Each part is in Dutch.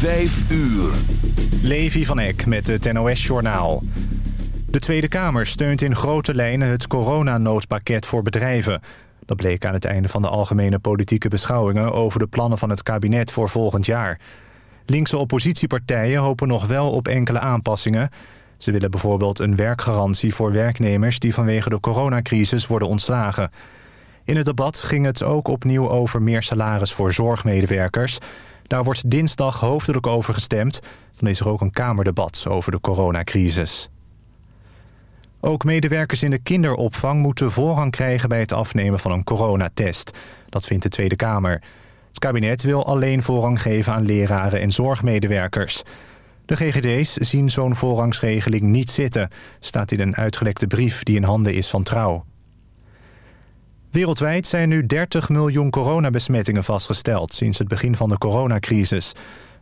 Vijf uur. Levi van Eck met het NOS-journaal. De Tweede Kamer steunt in grote lijnen het coronanoodpakket voor bedrijven. Dat bleek aan het einde van de algemene politieke beschouwingen... over de plannen van het kabinet voor volgend jaar. Linkse oppositiepartijen hopen nog wel op enkele aanpassingen. Ze willen bijvoorbeeld een werkgarantie voor werknemers... die vanwege de coronacrisis worden ontslagen. In het debat ging het ook opnieuw over meer salaris voor zorgmedewerkers... Daar wordt dinsdag hoofdelijk over gestemd. Dan is er ook een kamerdebat over de coronacrisis. Ook medewerkers in de kinderopvang moeten voorrang krijgen... bij het afnemen van een coronatest. Dat vindt de Tweede Kamer. Het kabinet wil alleen voorrang geven aan leraren en zorgmedewerkers. De GGD's zien zo'n voorrangsregeling niet zitten... staat in een uitgelekte brief die in handen is van Trouw. Wereldwijd zijn nu 30 miljoen coronabesmettingen vastgesteld... sinds het begin van de coronacrisis.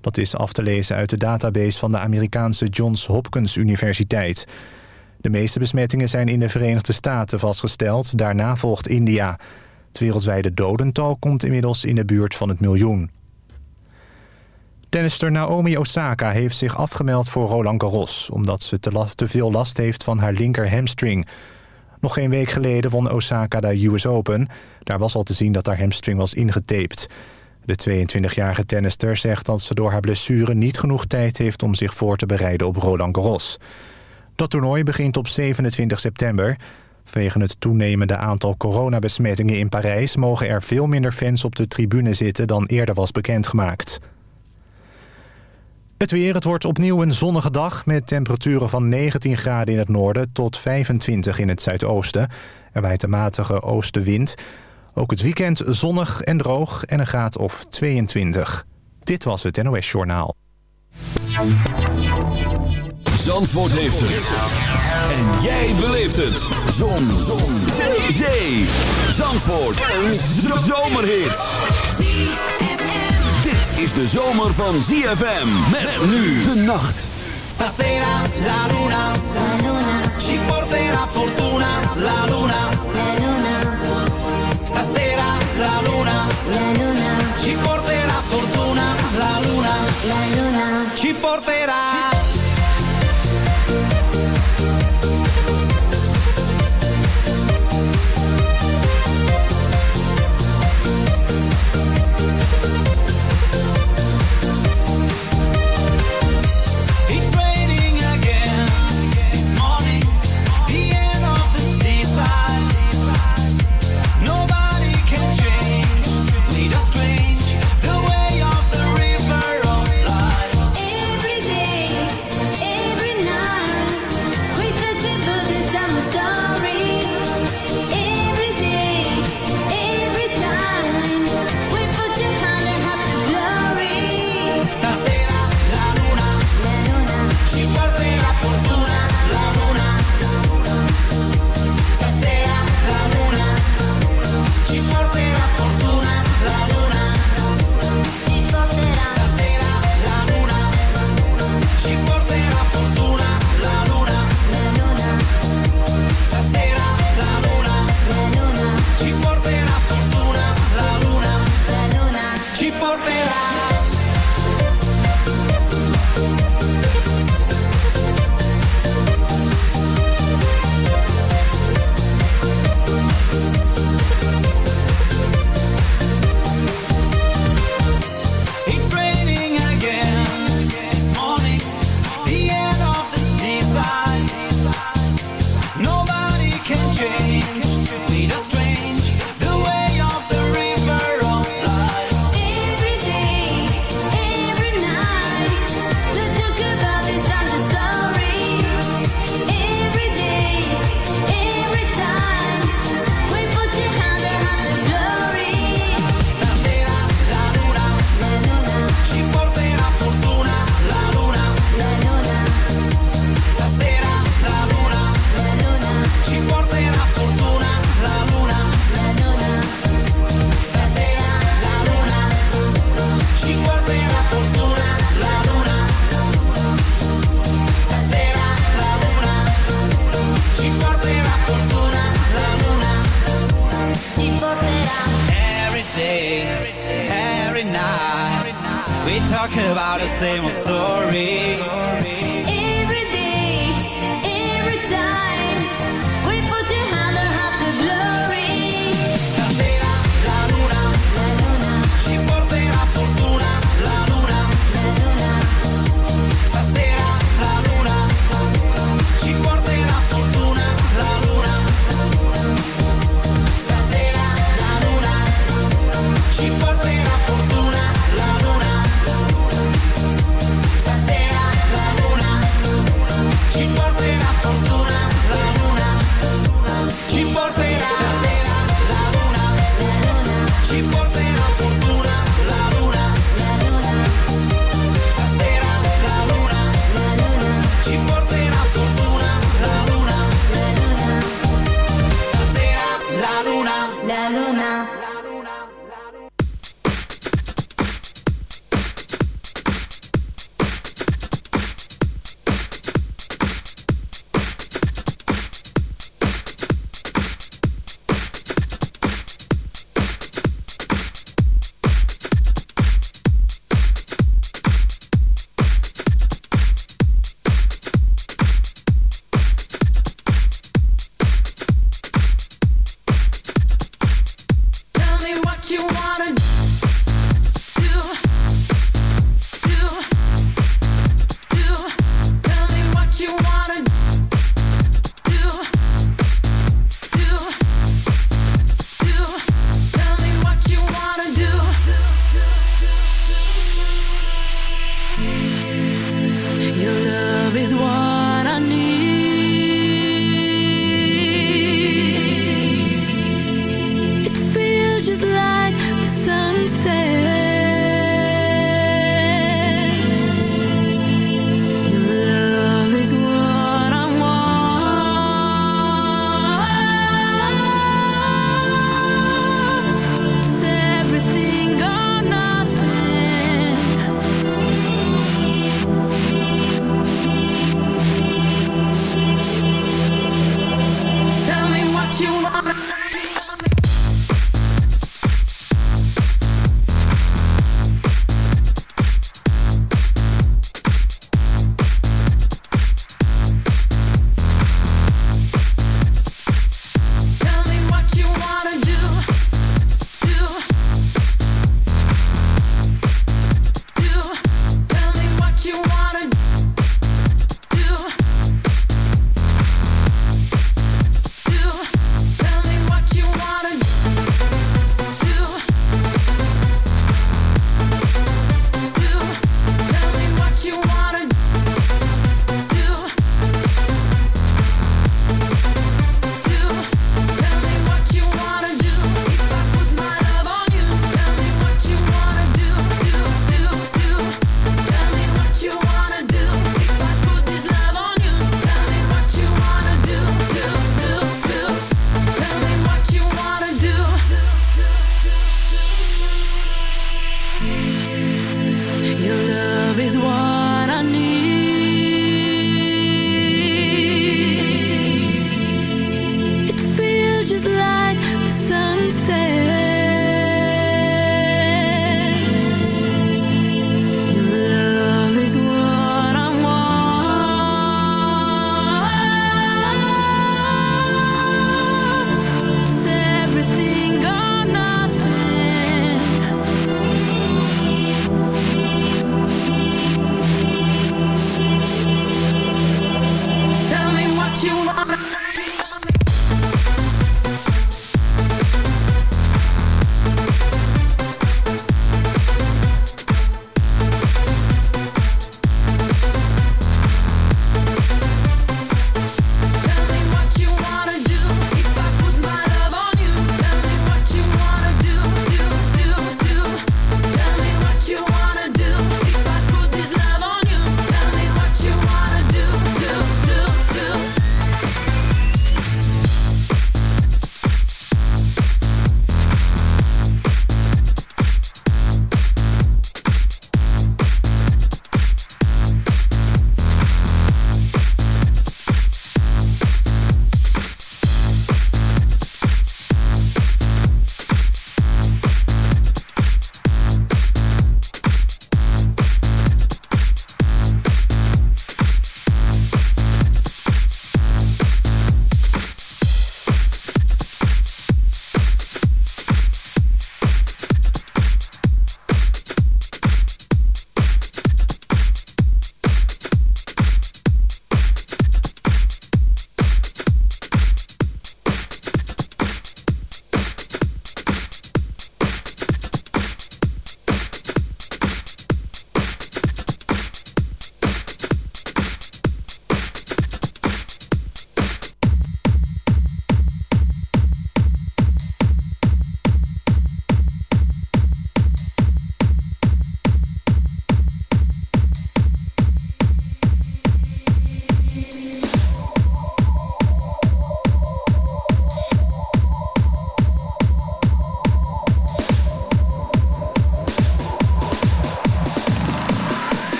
Dat is af te lezen uit de database van de Amerikaanse Johns Hopkins Universiteit. De meeste besmettingen zijn in de Verenigde Staten vastgesteld. Daarna volgt India. Het wereldwijde dodental komt inmiddels in de buurt van het miljoen. Tennister Naomi Osaka heeft zich afgemeld voor Roland Garros... omdat ze te, te veel last heeft van haar linker hamstring... Nog geen week geleden won Osaka de US Open. Daar was al te zien dat haar hamstring was ingetaped. De 22-jarige tennister zegt dat ze door haar blessure niet genoeg tijd heeft om zich voor te bereiden op Roland Garros. Dat toernooi begint op 27 september. Vanwege het toenemende aantal coronabesmettingen in Parijs... mogen er veel minder fans op de tribune zitten dan eerder was bekendgemaakt. Het weer, het wordt opnieuw een zonnige dag... met temperaturen van 19 graden in het noorden tot 25 in het zuidoosten. Er waait een matige oostenwind. Ook het weekend zonnig en droog en een graad of 22. Dit was het NOS Journaal. Zandvoort heeft het. En jij beleeft het. Zon. Zon. Zee. Zandvoort. Een zomerhit is de zomer van ZFM. Met nu de nacht. Stasera la luna, la luna. Ci porterà fortuna, la luna, la luna. Stasera la luna, la luna. Ci porterà fortuna, la luna, la luna. Ci porterà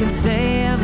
can say I've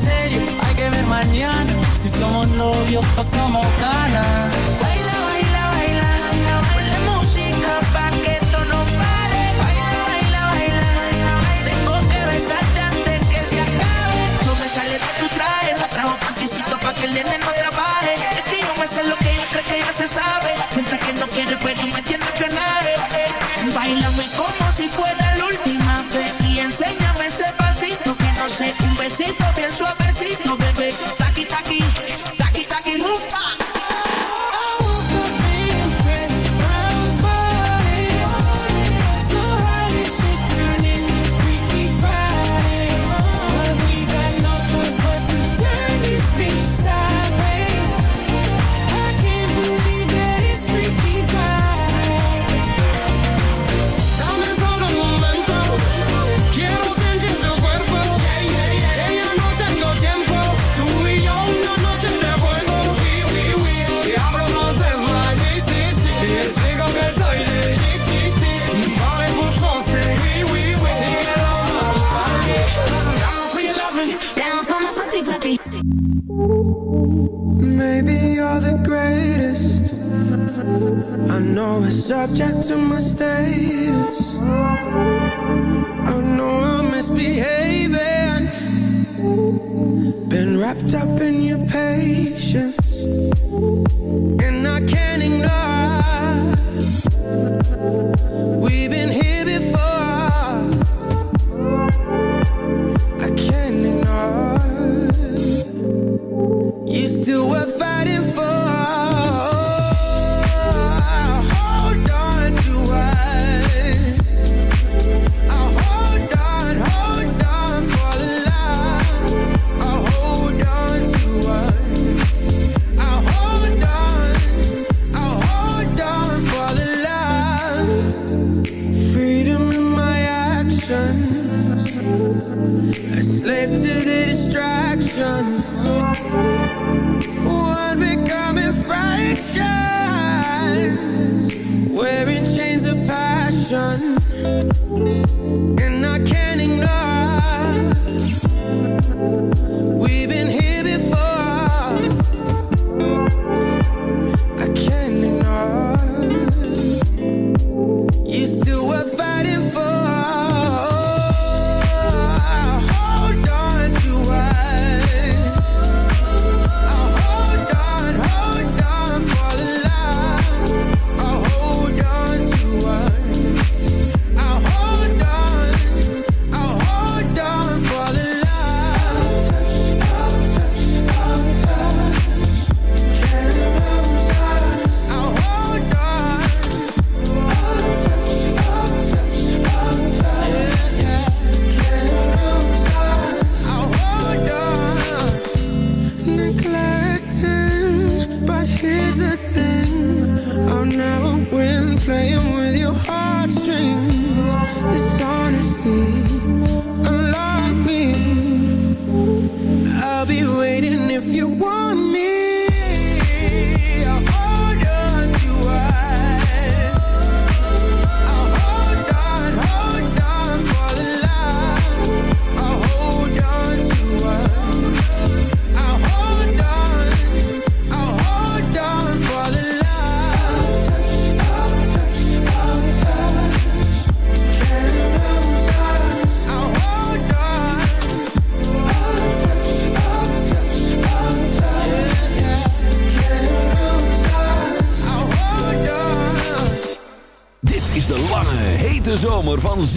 serio, hay que ver mañana. Si somos novios o somos canas. Baila, baila, baila. Ponle música pa' que esto no pare. Baila, baila, baila. Tengo que besarte antes que se acabe. No me sale de tu traje. No trajo panticito pa' que el nene no trabaje. Es que yo me sé lo que ella cree que ya se sabe. Mientras que no quiere, pero me tiene que Bailame como si fuera la última vez y enséñame besito, pienso a besito, bebé. Subject to my status. I know I'm misbehaving. Been wrapped up in your patience, and I can't ignore. We've been here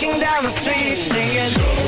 Walking down the street singing.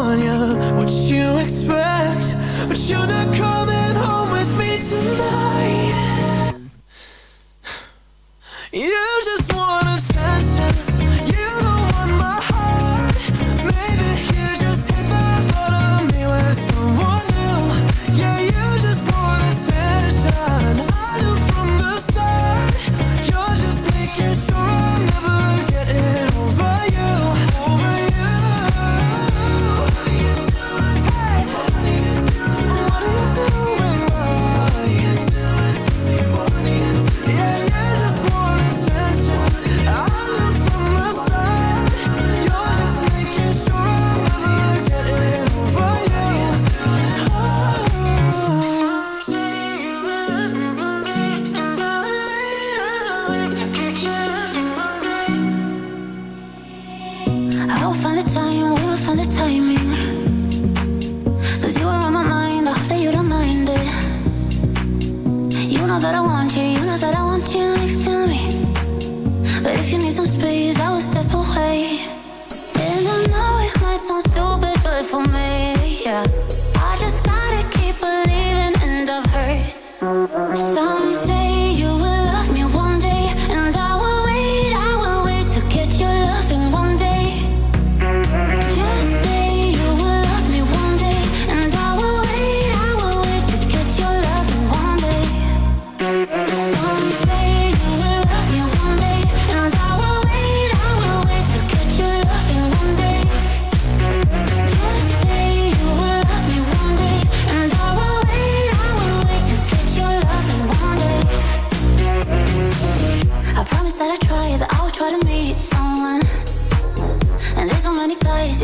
What you expect, but you're not coming.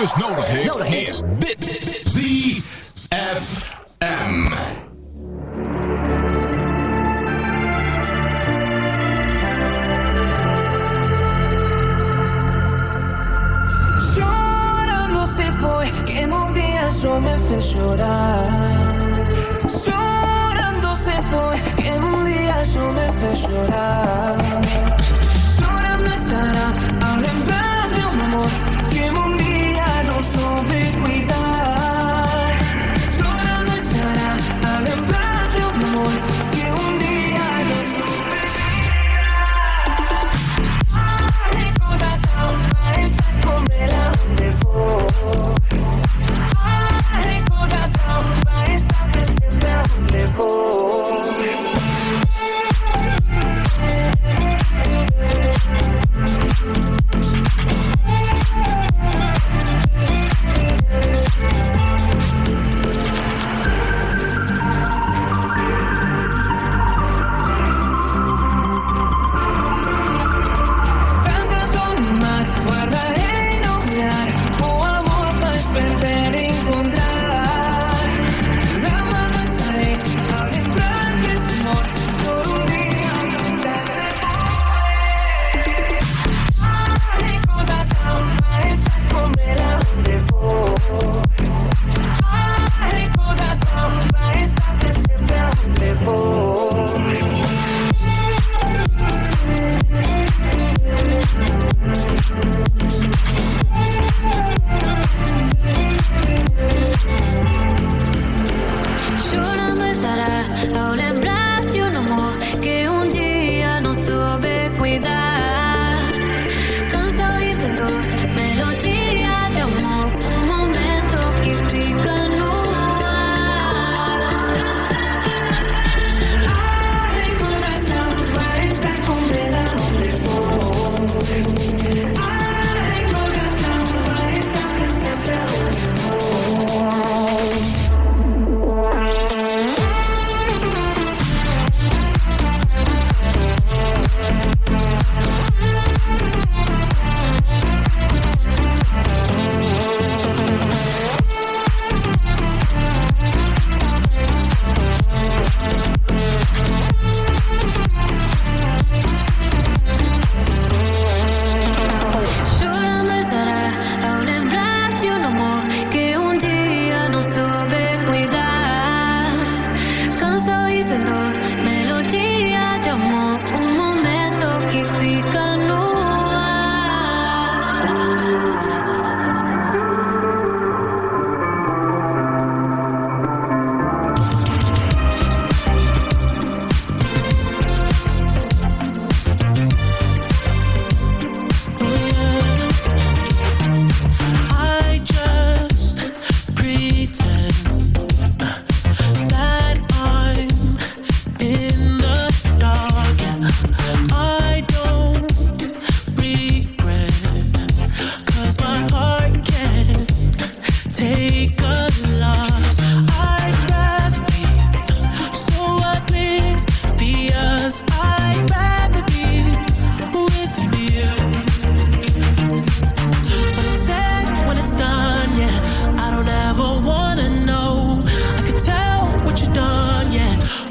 muzikus nodig heeft, nodig heeft. is dit. ZFM. Llorando se fue, que un día yo me fue llorar. Llorando se fue, que un día yo me fue llorar.